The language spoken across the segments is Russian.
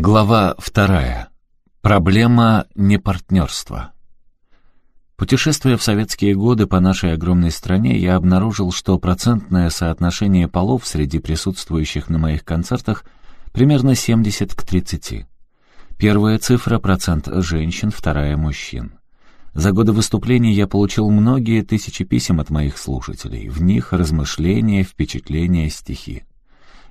Глава вторая. Проблема непартнерства. Путешествуя в советские годы по нашей огромной стране, я обнаружил, что процентное соотношение полов среди присутствующих на моих концертах примерно 70 к 30. Первая цифра — процент женщин, вторая — мужчин. За годы выступлений я получил многие тысячи писем от моих слушателей. В них размышления, впечатления, стихи.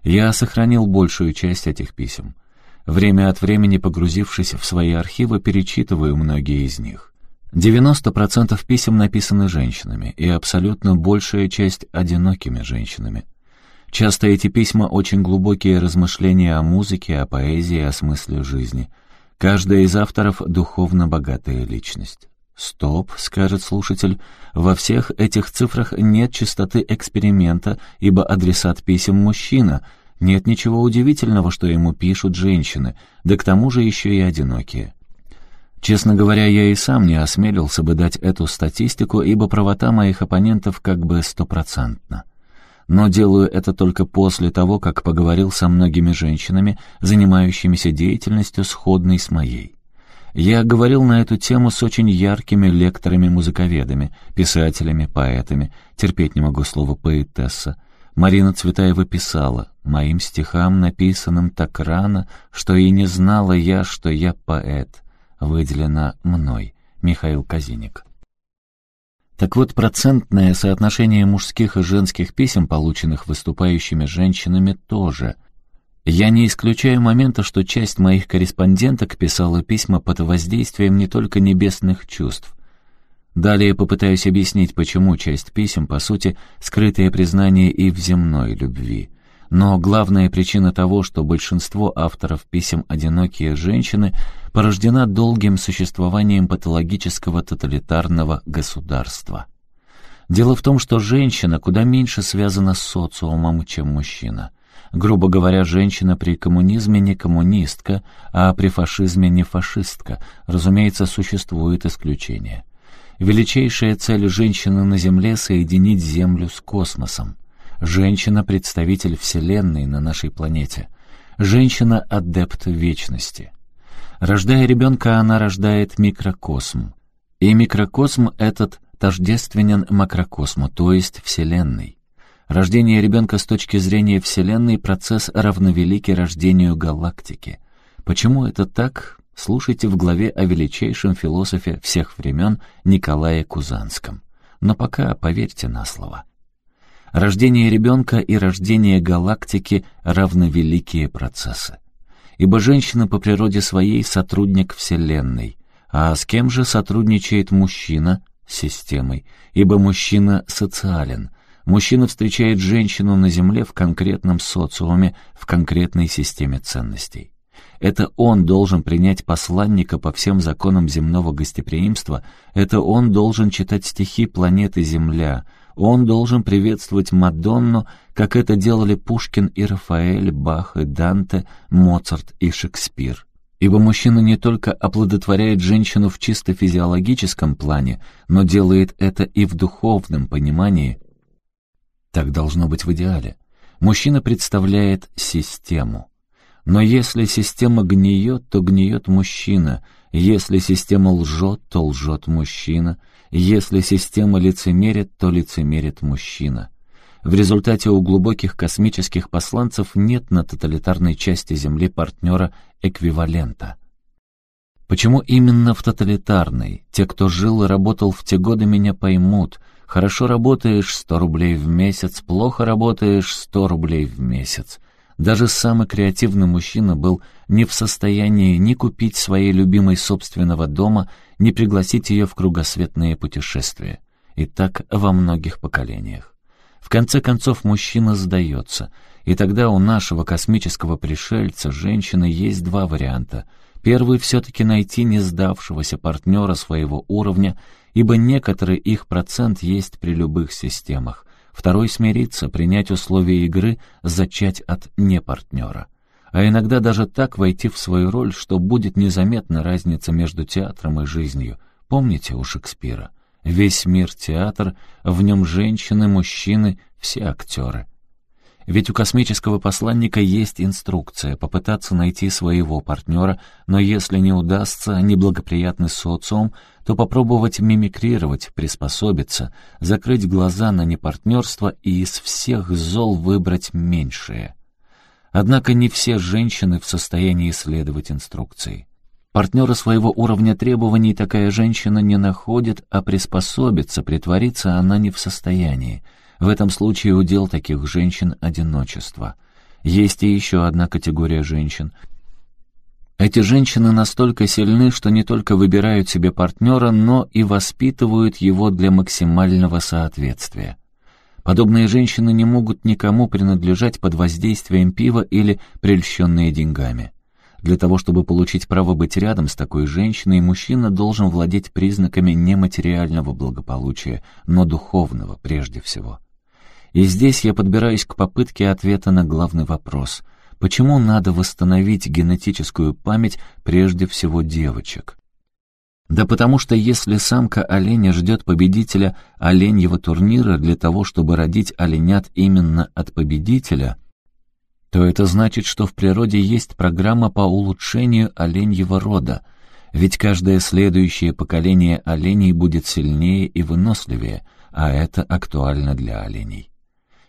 Я сохранил большую часть этих писем — Время от времени, погрузившись в свои архивы, перечитываю многие из них. 90% писем написаны женщинами, и абсолютно большая часть — одинокими женщинами. Часто эти письма — очень глубокие размышления о музыке, о поэзии, о смысле жизни. Каждая из авторов — духовно богатая личность. «Стоп», — скажет слушатель, — «во всех этих цифрах нет чистоты эксперимента, ибо адресат писем — мужчина, нет ничего удивительного, что ему пишут женщины, да к тому же еще и одинокие. Честно говоря, я и сам не осмелился бы дать эту статистику, ибо правота моих оппонентов как бы стопроцентна. Но делаю это только после того, как поговорил со многими женщинами, занимающимися деятельностью, сходной с моей. Я говорил на эту тему с очень яркими лекторами-музыковедами, писателями, поэтами, терпеть не могу слово «поэтесса», Марина Цветаева писала, «Моим стихам, написанным так рано, что и не знала я, что я поэт». Выделено мной. Михаил Казиник. Так вот, процентное соотношение мужских и женских писем, полученных выступающими женщинами, тоже. Я не исключаю момента, что часть моих корреспонденток писала письма под воздействием не только небесных чувств, Далее попытаюсь объяснить, почему часть писем, по сути, скрытое признание и в земной любви. Но главная причина того, что большинство авторов писем «Одинокие женщины» порождена долгим существованием патологического тоталитарного государства. Дело в том, что женщина куда меньше связана с социумом, чем мужчина. Грубо говоря, женщина при коммунизме не коммунистка, а при фашизме не фашистка. Разумеется, существует исключение. Величайшая цель женщины на Земле — соединить Землю с космосом. Женщина — представитель Вселенной на нашей планете. Женщина — адепт вечности. Рождая ребенка, она рождает микрокосм. И микрокосм этот тождественен макрокосму, то есть Вселенной. Рождение ребенка с точки зрения Вселенной — процесс равновеликий рождению галактики. Почему это так, слушайте в главе о величайшем философе всех времен Николае Кузанском. Но пока поверьте на слово. Рождение ребенка и рождение галактики равновеликие процессы. Ибо женщина по природе своей сотрудник Вселенной. А с кем же сотрудничает мужчина? Системой. Ибо мужчина социален. Мужчина встречает женщину на Земле в конкретном социуме, в конкретной системе ценностей. Это он должен принять посланника по всем законам земного гостеприимства, это он должен читать стихи планеты Земля, он должен приветствовать Мадонну, как это делали Пушкин и Рафаэль, Бах и Данте, Моцарт и Шекспир. Ибо мужчина не только оплодотворяет женщину в чисто физиологическом плане, но делает это и в духовном понимании. Так должно быть в идеале. Мужчина представляет систему. Но если система гниет, то гниет мужчина. Если система лжет, то лжет мужчина. Если система лицемерит, то лицемерит мужчина. В результате у глубоких космических посланцев нет на тоталитарной части Земли партнера эквивалента. Почему именно в тоталитарной? Те, кто жил и работал в те годы, меня поймут. Хорошо работаешь — сто рублей в месяц, плохо работаешь — сто рублей в месяц. Даже самый креативный мужчина был не в состоянии ни купить своей любимой собственного дома, ни пригласить ее в кругосветные путешествия. И так во многих поколениях. В конце концов мужчина сдается, и тогда у нашего космического пришельца, женщины, есть два варианта. Первый — все-таки найти не сдавшегося партнера своего уровня, ибо некоторый их процент есть при любых системах. Второй смириться, принять условия игры, зачать от непартнера. А иногда даже так войти в свою роль, что будет незаметна разница между театром и жизнью. Помните у Шекспира? Весь мир — театр, в нем женщины, мужчины, все актеры. Ведь у космического посланника есть инструкция попытаться найти своего партнера, но если не удастся неблагоприятный социум, то попробовать мимикрировать, приспособиться, закрыть глаза на непартнерство и из всех зол выбрать меньшее. Однако не все женщины в состоянии следовать инструкции. Партнера своего уровня требований такая женщина не находит, а приспособиться, притвориться она не в состоянии — в этом случае удел таких женщин одиночество. Есть и еще одна категория женщин. Эти женщины настолько сильны, что не только выбирают себе партнера, но и воспитывают его для максимального соответствия. Подобные женщины не могут никому принадлежать под воздействием пива или прельщенные деньгами. Для того, чтобы получить право быть рядом с такой женщиной, мужчина должен владеть признаками нематериального благополучия, но духовного прежде всего. И здесь я подбираюсь к попытке ответа на главный вопрос. Почему надо восстановить генетическую память прежде всего девочек? Да потому что если самка оленя ждет победителя оленьего турнира для того, чтобы родить оленят именно от победителя, то это значит, что в природе есть программа по улучшению оленьего рода, ведь каждое следующее поколение оленей будет сильнее и выносливее, а это актуально для оленей.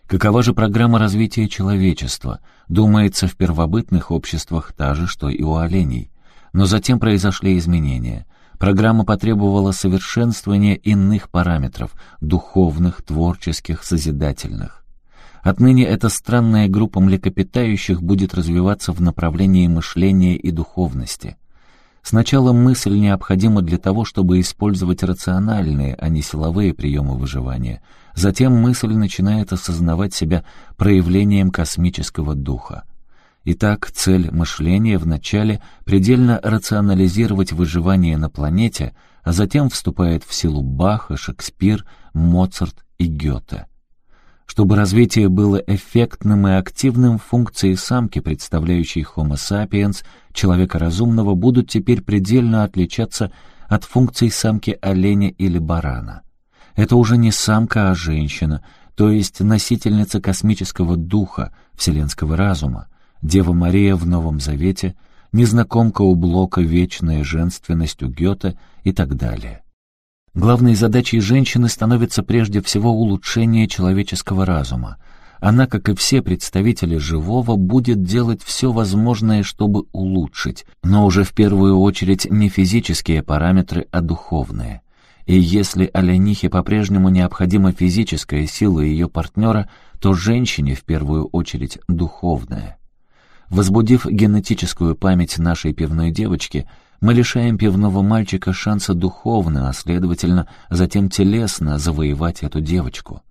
Какова же программа развития человечества? Думается, в первобытных обществах та же, что и у оленей. Но затем произошли изменения. Программа потребовала совершенствования иных параметров — духовных, творческих, созидательных. Отныне эта странная группа млекопитающих будет развиваться в направлении мышления и духовности. Сначала мысль необходима для того, чтобы использовать рациональные, а не силовые приемы выживания — Затем мысль начинает осознавать себя проявлением космического духа. Итак, цель мышления вначале предельно рационализировать выживание на планете, а затем вступает в силу Баха, Шекспир, Моцарт и Гёте. Чтобы развитие было эффектным и активным, функции самки, представляющей Homo sapiens, человека разумного, будут теперь предельно отличаться от функций самки оленя или барана. Это уже не самка, а женщина, то есть носительница космического духа, вселенского разума, Дева Мария в Новом Завете, незнакомка у Блока «Вечная женственность» у Гёте и так далее. Главной задачей женщины становится прежде всего улучшение человеческого разума. Она, как и все представители живого, будет делать все возможное, чтобы улучшить, но уже в первую очередь не физические параметры, а духовные. И если оленихе по-прежнему необходима физическая сила ее партнера, то женщине в первую очередь духовная. Возбудив генетическую память нашей пивной девочки, мы лишаем пивного мальчика шанса духовно, а следовательно, затем телесно завоевать эту девочку.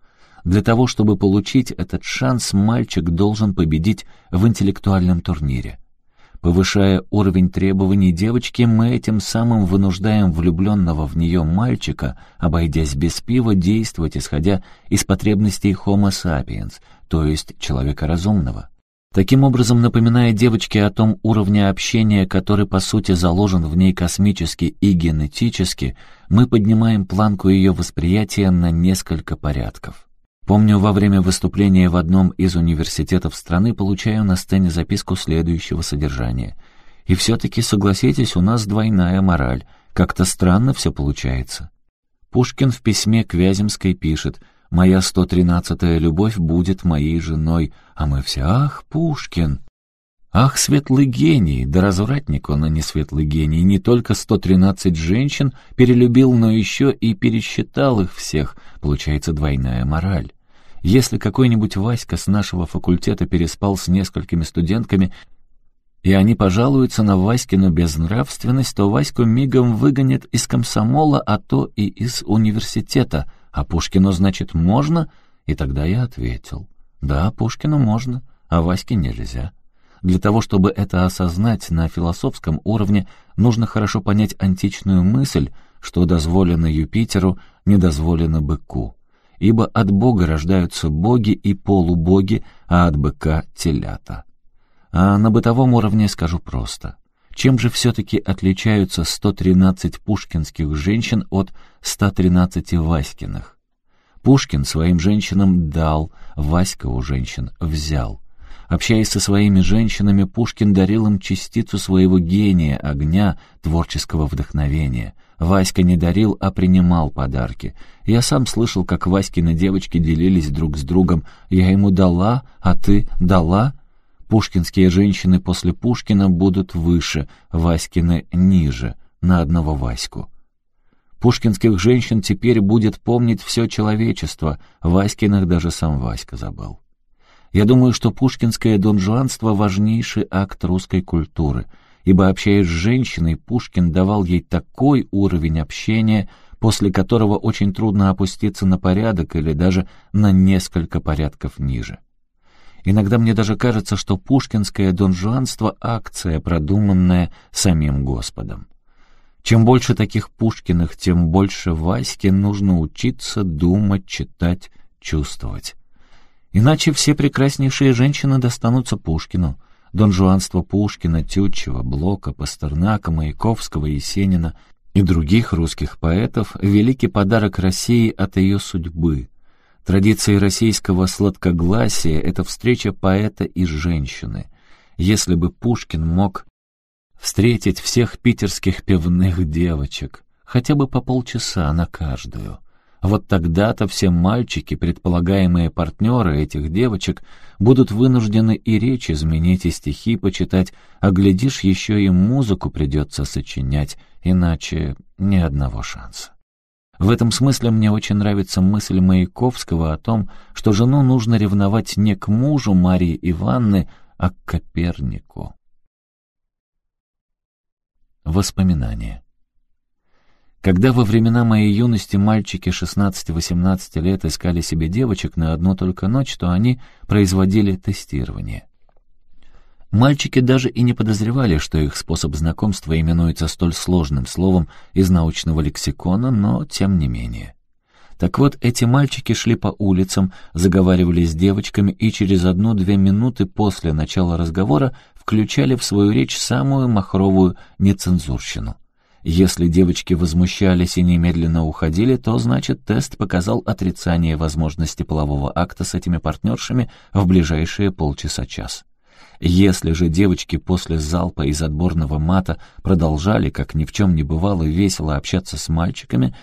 Для того, чтобы получить этот шанс, мальчик должен победить в интеллектуальном турнире. Повышая уровень требований девочки, мы этим самым вынуждаем влюбленного в нее мальчика, обойдясь без пива, действовать, исходя из потребностей Homo sapiens, то есть человека разумного. Таким образом, напоминая девочке о том уровне общения, который по сути заложен в ней космически и генетически, мы поднимаем планку ее восприятия на несколько порядков. Помню, во время выступления в одном из университетов страны получаю на сцене записку следующего содержания. И все-таки, согласитесь, у нас двойная мораль. Как-то странно все получается. Пушкин в письме к Вяземской пишет «Моя 113-я любовь будет моей женой», а мы все «Ах, Пушкин!» Ах, светлый гений! Да развратник он, а не светлый гений. Не только 113 женщин перелюбил, но еще и пересчитал их всех. Получается двойная мораль. Если какой-нибудь Васька с нашего факультета переспал с несколькими студентками, и они пожалуются на Васькину безнравственность, то Ваську мигом выгонят из комсомола, а то и из университета. А Пушкину, значит, можно? И тогда я ответил, да, Пушкину можно, а Ваське нельзя. Для того, чтобы это осознать на философском уровне, нужно хорошо понять античную мысль, что дозволено Юпитеру, не дозволено быку ибо от Бога рождаются боги и полубоги, а от быка — телята. А на бытовом уровне скажу просто. Чем же все-таки отличаются 113 пушкинских женщин от 113 Васькиных? Пушкин своим женщинам дал, Васька у женщин взял. Общаясь со своими женщинами, Пушкин дарил им частицу своего гения, огня, творческого вдохновения. Васька не дарил, а принимал подарки. Я сам слышал, как Васькины девочки делились друг с другом. «Я ему дала, а ты дала?» Пушкинские женщины после Пушкина будут выше, Васькины ниже, на одного Ваську. Пушкинских женщин теперь будет помнить все человечество, Васькиных даже сам Васька забыл. Я думаю, что пушкинское донжуанство — важнейший акт русской культуры, ибо, общаясь с женщиной, Пушкин давал ей такой уровень общения, после которого очень трудно опуститься на порядок или даже на несколько порядков ниже. Иногда мне даже кажется, что пушкинское донжуанство — акция, продуманная самим Господом. Чем больше таких Пушкиных, тем больше Ваське нужно учиться думать, читать, чувствовать. Иначе все прекраснейшие женщины достанутся Пушкину. Донжуанство Пушкина, Тютчева, Блока, Пастернака, Маяковского, Есенина и других русских поэтов — великий подарок России от ее судьбы. Традиции российского сладкогласия — это встреча поэта и женщины. Если бы Пушкин мог встретить всех питерских пивных девочек, хотя бы по полчаса на каждую — вот тогда-то все мальчики, предполагаемые партнеры этих девочек, будут вынуждены и речь изменить, и стихи почитать, а глядишь, еще и музыку придется сочинять, иначе ни одного шанса. В этом смысле мне очень нравится мысль Маяковского о том, что жену нужно ревновать не к мужу Марии Ивановны, а к Копернику. Воспоминания когда во времена моей юности мальчики 16-18 лет искали себе девочек на одну только ночь, то они производили тестирование. Мальчики даже и не подозревали, что их способ знакомства именуется столь сложным словом из научного лексикона, но тем не менее. Так вот, эти мальчики шли по улицам, заговаривали с девочками и через одну-две минуты после начала разговора включали в свою речь самую махровую нецензурщину — если девочки возмущались и немедленно уходили, то, значит, тест показал отрицание возможности полового акта с этими партнершами в ближайшие полчаса-час. Если же девочки после залпа из отборного мата продолжали, как ни в чем не бывало, весело общаться с мальчиками,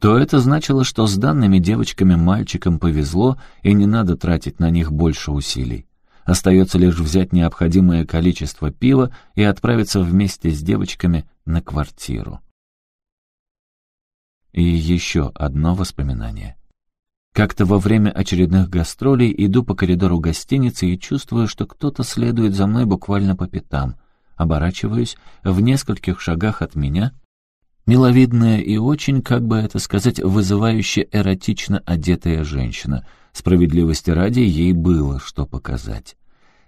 то это значило, что с данными девочками мальчикам повезло, и не надо тратить на них больше усилий. Остается лишь взять необходимое количество пива и отправиться вместе с девочками на квартиру. И еще одно воспоминание. Как-то во время очередных гастролей иду по коридору гостиницы и чувствую, что кто-то следует за мной буквально по пятам. Оборачиваюсь, в нескольких шагах от меня миловидная и очень, как бы это сказать, вызывающе эротично одетая женщина. Справедливости ради ей было что показать.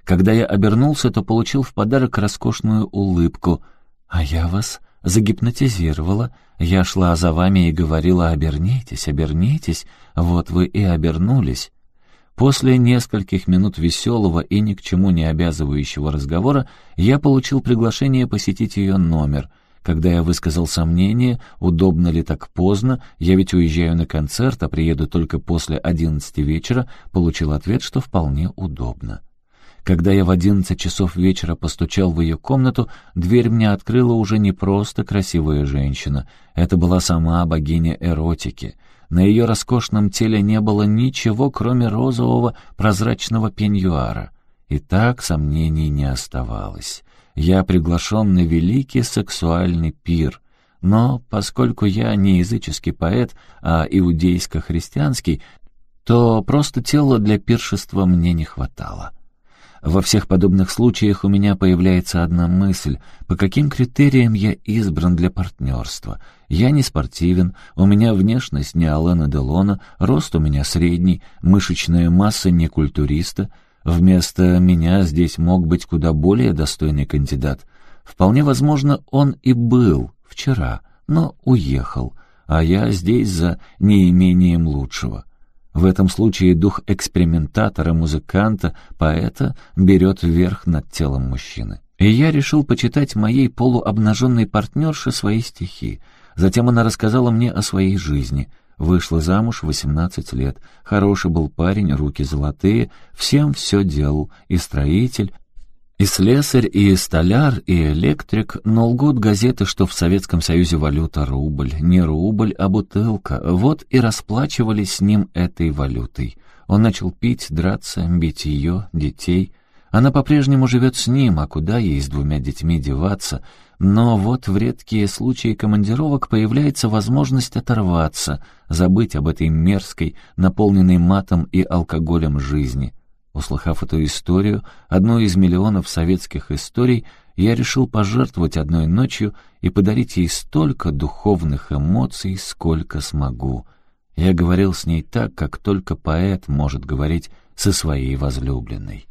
Когда я обернулся, то получил в подарок роскошную улыбку. «А я вас загипнотизировала. Я шла за вами и говорила «обернитесь, обернитесь», вот вы и обернулись». После нескольких минут веселого и ни к чему не обязывающего разговора я получил приглашение посетить ее номер. Когда я высказал сомнение, удобно ли так поздно, я ведь уезжаю на концерт, а приеду только после одиннадцати вечера, получил ответ, что вполне удобно. Когда я в одиннадцать часов вечера постучал в ее комнату, дверь мне открыла уже не просто красивая женщина. Это была сама богиня эротики. На ее роскошном теле не было ничего, кроме розового прозрачного пеньюара. И так сомнений не оставалось. Я приглашен на великий сексуальный пир. Но поскольку я не языческий поэт, а иудейско-христианский, то просто тела для пиршества мне не хватало. Во всех подобных случаях у меня появляется одна мысль, по каким критериям я избран для партнерства. Я не спортивен, у меня внешность не Алена Делона, рост у меня средний, мышечная масса не культуриста. Вместо меня здесь мог быть куда более достойный кандидат. Вполне возможно, он и был вчера, но уехал, а я здесь за неимением лучшего. В этом случае дух экспериментатора, музыканта, поэта берет верх над телом мужчины. И я решил почитать моей полуобнаженной партнерше свои стихи. Затем она рассказала мне о своей жизни. Вышла замуж в 18 лет. Хороший был парень, руки золотые, всем все делал. И строитель, и слесарь, и столяр, и электрик, но лгут газеты, что в Советском Союзе валюта рубль. Не рубль, а бутылка. Вот и расплачивались с ним этой валютой. Он начал пить, драться, бить ее, детей. Она по-прежнему живет с ним, а куда ей с двумя детьми деваться? Но вот в редкие случаи командировок появляется возможность оторваться, забыть об этой мерзкой, наполненной матом и алкоголем жизни — Услыхав эту историю, одну из миллионов советских историй, я решил пожертвовать одной ночью и подарить ей столько духовных эмоций, сколько смогу. Я говорил с ней так, как только поэт может говорить со своей возлюбленной.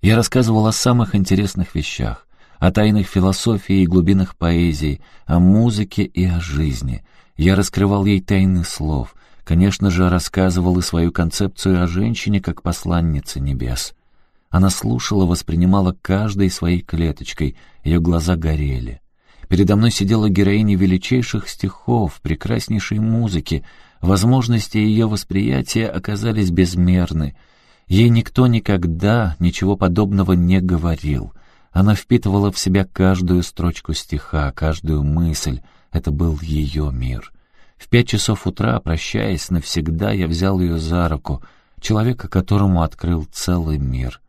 Я рассказывал о самых интересных вещах, о тайнах философии и глубинах поэзии, о музыке и о жизни. Я раскрывал ей тайны слов, Конечно же, рассказывал и свою концепцию о женщине как посланнице небес. Она слушала, воспринимала каждой своей клеточкой, ее глаза горели. Передо мной сидела героиня величайших стихов, прекраснейшей музыки. Возможности ее восприятия оказались безмерны. Ей никто никогда ничего подобного не говорил. Она впитывала в себя каждую строчку стиха, каждую мысль. Это был ее мир. В пять часов утра, прощаясь навсегда, я взял ее за руку, человека, которому открыл целый мир.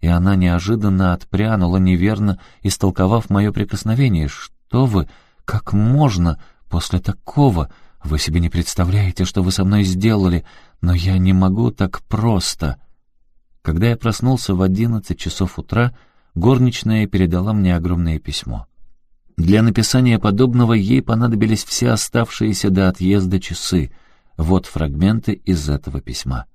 И она неожиданно отпрянула, неверно истолковав мое прикосновение. «Что вы? Как можно после такого? Вы себе не представляете, что вы со мной сделали, но я не могу так просто». Когда я проснулся в одиннадцать часов утра, горничная передала мне огромное письмо. Для написания подобного ей понадобились все оставшиеся до отъезда часы. Вот фрагменты из этого письма.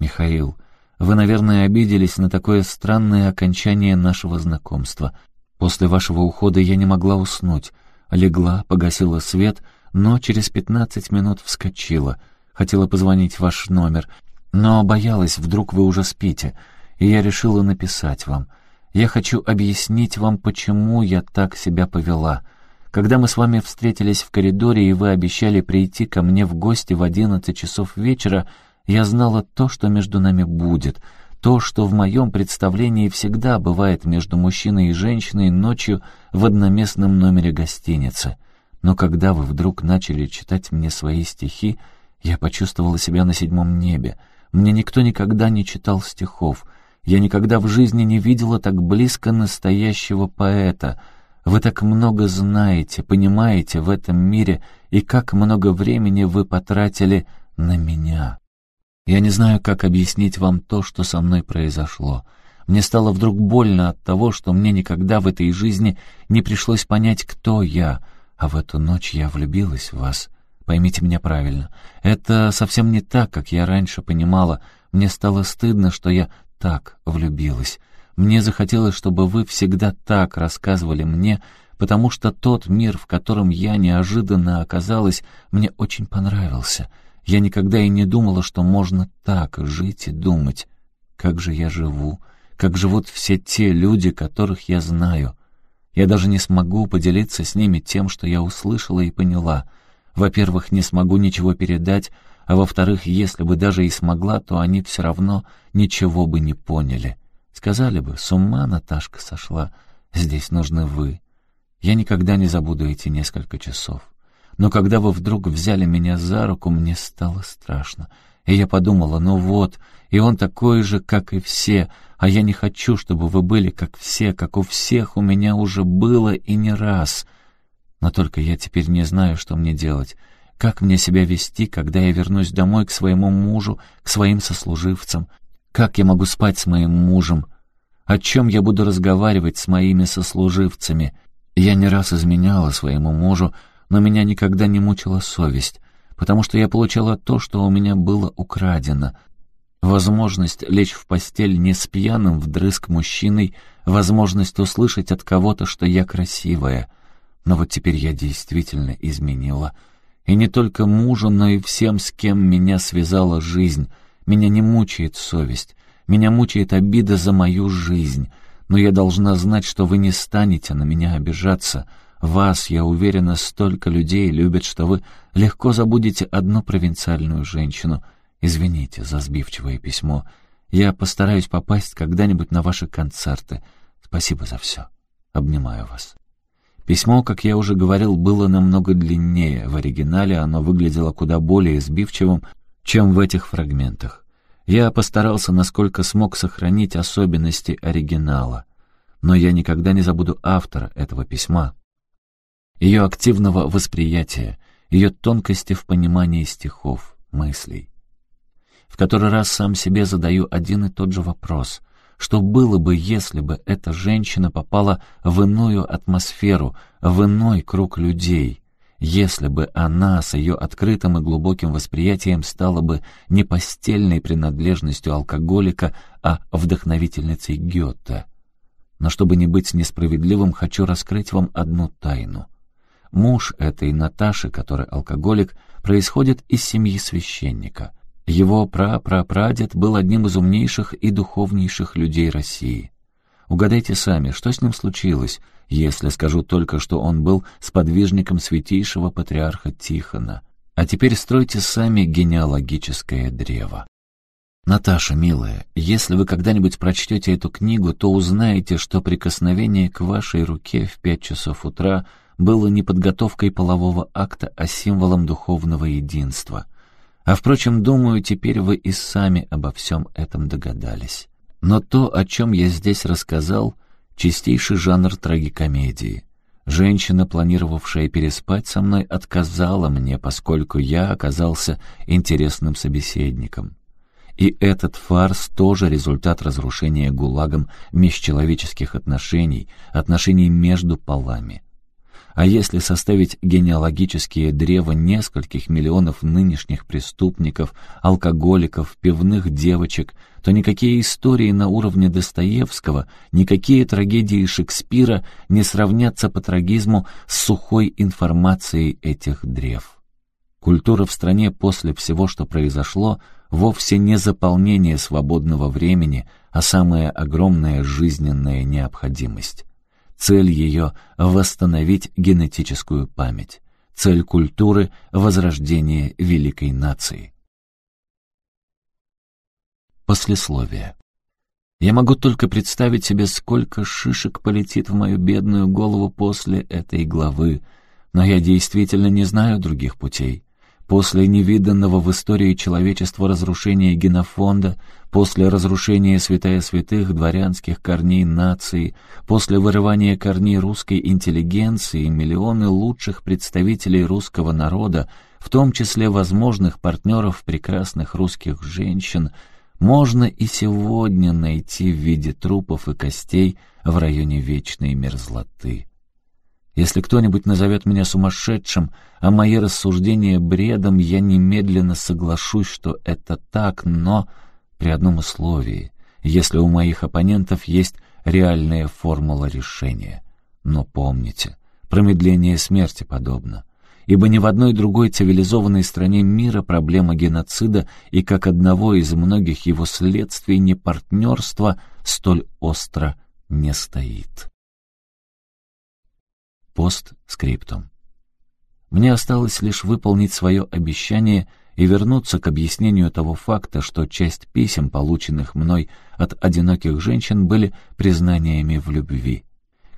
«Михаил, вы, наверное, обиделись на такое странное окончание нашего знакомства. После вашего ухода я не могла уснуть. Легла, погасила свет, но через пятнадцать минут вскочила. Хотела позвонить ваш номер, но боялась, вдруг вы уже спите, и я решила написать вам». Я хочу объяснить вам, почему я так себя повела. Когда мы с вами встретились в коридоре, и вы обещали прийти ко мне в гости в одиннадцать часов вечера, я знала то, что между нами будет, то, что в моем представлении всегда бывает между мужчиной и женщиной ночью в одноместном номере гостиницы. Но когда вы вдруг начали читать мне свои стихи, я почувствовала себя на седьмом небе. Мне никто никогда не читал стихов — я никогда в жизни не видела так близко настоящего поэта. Вы так много знаете, понимаете в этом мире, и как много времени вы потратили на меня. Я не знаю, как объяснить вам то, что со мной произошло. Мне стало вдруг больно от того, что мне никогда в этой жизни не пришлось понять, кто я, а в эту ночь я влюбилась в вас. Поймите меня правильно. Это совсем не так, как я раньше понимала. Мне стало стыдно, что я так влюбилась. Мне захотелось, чтобы вы всегда так рассказывали мне, потому что тот мир, в котором я неожиданно оказалась, мне очень понравился. Я никогда и не думала, что можно так жить и думать. Как же я живу, как живут все те люди, которых я знаю. Я даже не смогу поделиться с ними тем, что я услышала и поняла. Во-первых, не смогу ничего передать, а во-вторых, если бы даже и смогла, то они все равно ничего бы не поняли. Сказали бы, с ума Наташка сошла, здесь нужны вы. Я никогда не забуду эти несколько часов. Но когда вы вдруг взяли меня за руку, мне стало страшно. И я подумала, ну вот, и он такой же, как и все, а я не хочу, чтобы вы были как все, как у всех у меня уже было и не раз. Но только я теперь не знаю, что мне делать. Как мне себя вести, когда я вернусь домой к своему мужу, к своим сослуживцам? Как я могу спать с моим мужем? О чем я буду разговаривать с моими сослуживцами? Я не раз изменяла своему мужу, но меня никогда не мучила совесть, потому что я получала то, что у меня было украдено. Возможность лечь в постель не с пьяным вдрызг мужчиной, возможность услышать от кого-то, что я красивая. Но вот теперь я действительно изменила — и не только мужу, но и всем, с кем меня связала жизнь. Меня не мучает совесть. Меня мучает обида за мою жизнь. Но я должна знать, что вы не станете на меня обижаться. Вас, я уверена, столько людей любят, что вы легко забудете одну провинциальную женщину. Извините за сбивчивое письмо. Я постараюсь попасть когда-нибудь на ваши концерты. Спасибо за все. Обнимаю вас. Письмо, как я уже говорил, было намного длиннее. В оригинале оно выглядело куда более сбивчивым, чем в этих фрагментах. Я постарался, насколько смог, сохранить особенности оригинала. Но я никогда не забуду автора этого письма, ее активного восприятия, ее тонкости в понимании стихов, мыслей. В который раз сам себе задаю один и тот же вопрос. Что было бы, если бы эта женщина попала в иную атмосферу, в иной круг людей, если бы она с ее открытым и глубоким восприятием стала бы не постельной принадлежностью алкоголика, а вдохновительницей Гёте. Но чтобы не быть несправедливым, хочу раскрыть вам одну тайну. Муж этой Наташи, который алкоголик, происходит из семьи священника. Его прапрапрадед был одним из умнейших и духовнейших людей России. Угадайте сами, что с ним случилось, если скажу только, что он был сподвижником святейшего патриарха Тихона. А теперь стройте сами генеалогическое древо. Наташа, милая, если вы когда-нибудь прочтете эту книгу, то узнаете, что прикосновение к вашей руке в пять часов утра — было не подготовкой полового акта, а символом духовного единства. А, впрочем, думаю, теперь вы и сами обо всем этом догадались. Но то, о чем я здесь рассказал, чистейший жанр трагикомедии. Женщина, планировавшая переспать со мной, отказала мне, поскольку я оказался интересным собеседником. И этот фарс тоже результат разрушения ГУЛАГом межчеловеческих отношений, отношений между полами. А если составить генеалогические древа нескольких миллионов нынешних преступников, алкоголиков, пивных девочек, то никакие истории на уровне Достоевского, никакие трагедии Шекспира не сравнятся по трагизму с сухой информацией этих древ. Культура в стране после всего, что произошло, вовсе не заполнение свободного времени, а самая огромная жизненная необходимость. Цель ее — восстановить генетическую память. Цель культуры — возрождение великой нации. Послесловие. Я могу только представить себе, сколько шишек полетит в мою бедную голову после этой главы, но я действительно не знаю других путей. После невиданного в истории человечества разрушения генофонда, после разрушения святая святых дворянских корней нации, после вырывания корней русской интеллигенции, миллионы лучших представителей русского народа, в том числе возможных партнеров прекрасных русских женщин, можно и сегодня найти в виде трупов и костей в районе вечной мерзлоты. Если кто-нибудь назовет меня сумасшедшим, а мои рассуждения бредом, я немедленно соглашусь, что это так, но при одном условии, если у моих оппонентов есть реальная формула решения. Но помните, промедление смерти подобно, ибо ни в одной другой цивилизованной стране мира проблема геноцида и как одного из многих его следствий не партнерства столь остро не стоит. Постскриптум. Мне осталось лишь выполнить свое обещание и вернуться к объяснению того факта, что часть писем, полученных мной от одиноких женщин, были признаниями в любви.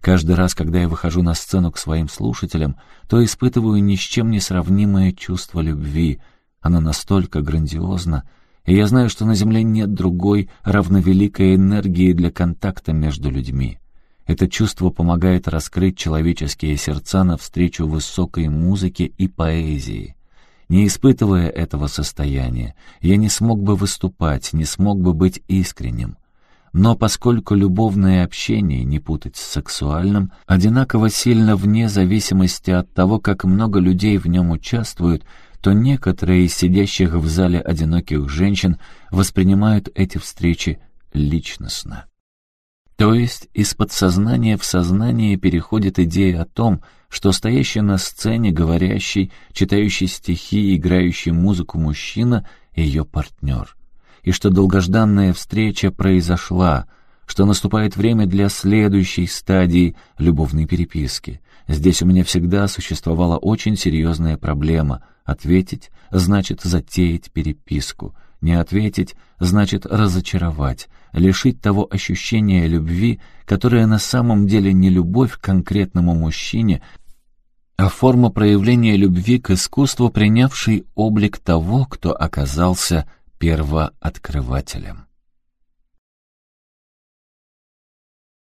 Каждый раз, когда я выхожу на сцену к своим слушателям, то испытываю ни с чем не сравнимое чувство любви. Оно настолько грандиозно, и я знаю, что на Земле нет другой равновеликой энергии для контакта между людьми. Это чувство помогает раскрыть человеческие сердца навстречу высокой музыке и поэзии. Не испытывая этого состояния, я не смог бы выступать, не смог бы быть искренним. Но поскольку любовное общение, не путать с сексуальным, одинаково сильно вне зависимости от того, как много людей в нем участвуют, то некоторые из сидящих в зале одиноких женщин воспринимают эти встречи личностно. То есть из подсознания в сознание переходит идея о том, что стоящий на сцене, говорящий, читающий стихи, играющий музыку мужчина — ее партнер. И что долгожданная встреча произошла, что наступает время для следующей стадии любовной переписки. Здесь у меня всегда существовала очень серьезная проблема. Ответить значит затеять переписку. Не ответить значит разочаровать, лишить того ощущения любви, которое на самом деле не любовь к конкретному мужчине, а форма проявления любви к искусству, принявшей облик того, кто оказался первооткрывателем.